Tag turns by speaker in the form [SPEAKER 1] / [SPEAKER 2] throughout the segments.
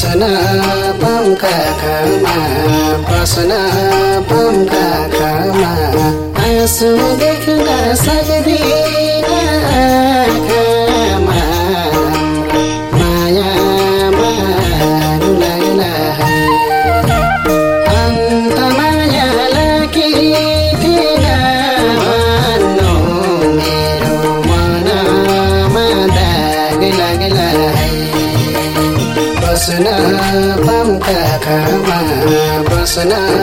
[SPEAKER 1] प्रश्न पङ्का खामा प्रश्न पङ्का खामा आँसु देख्न sonar.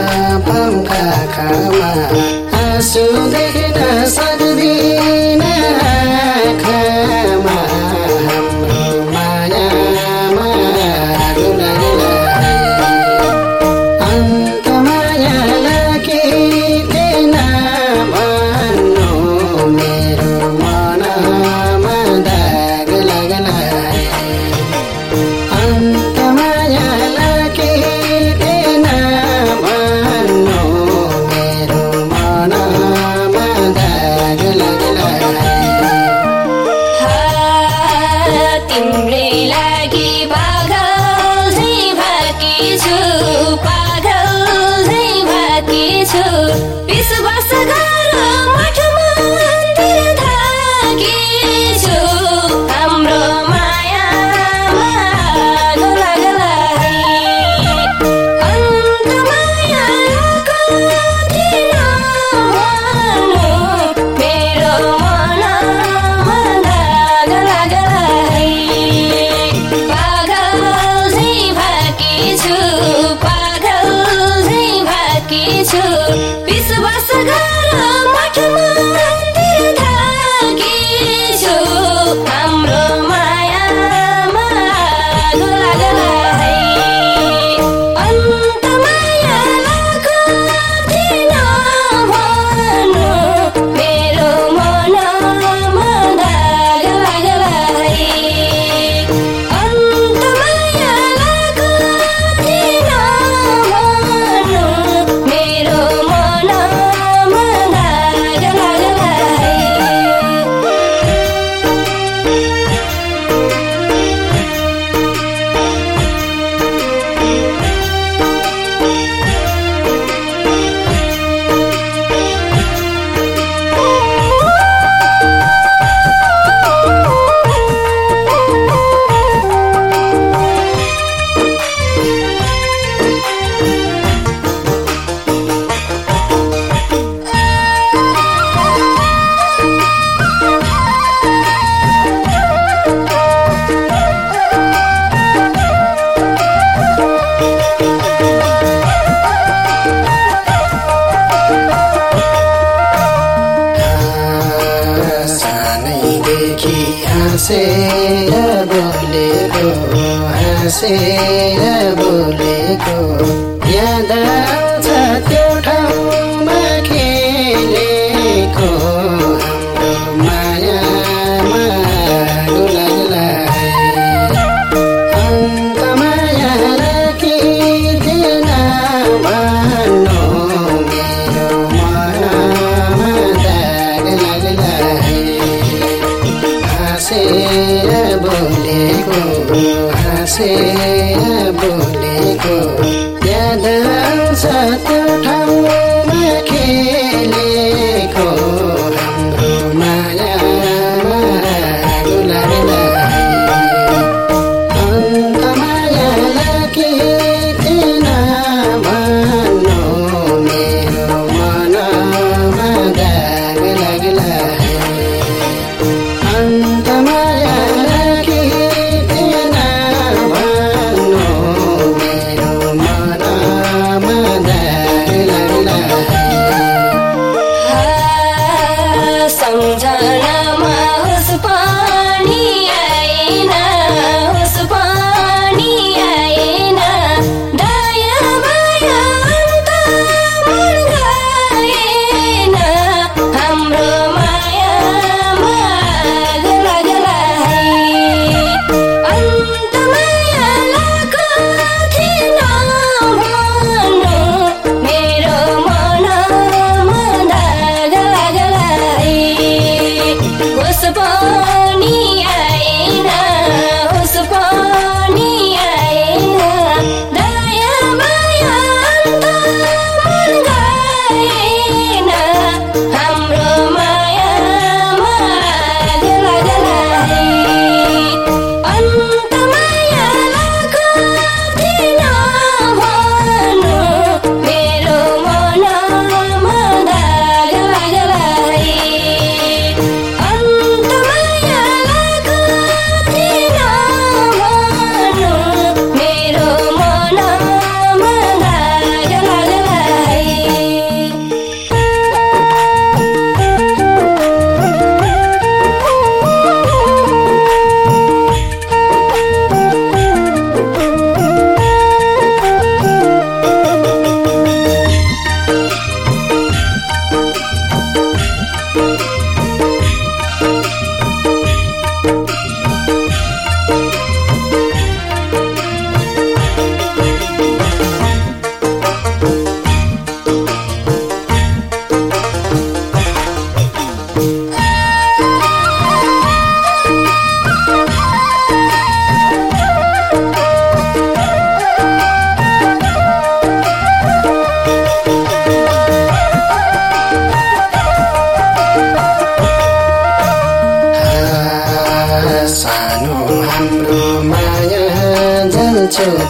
[SPEAKER 1] बोलेको हाँसेर बोलेको। याद say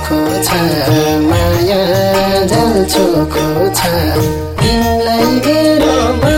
[SPEAKER 1] खोछ माया जान्छो छ तिमीलाई मेरो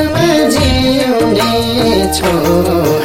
[SPEAKER 1] Oh.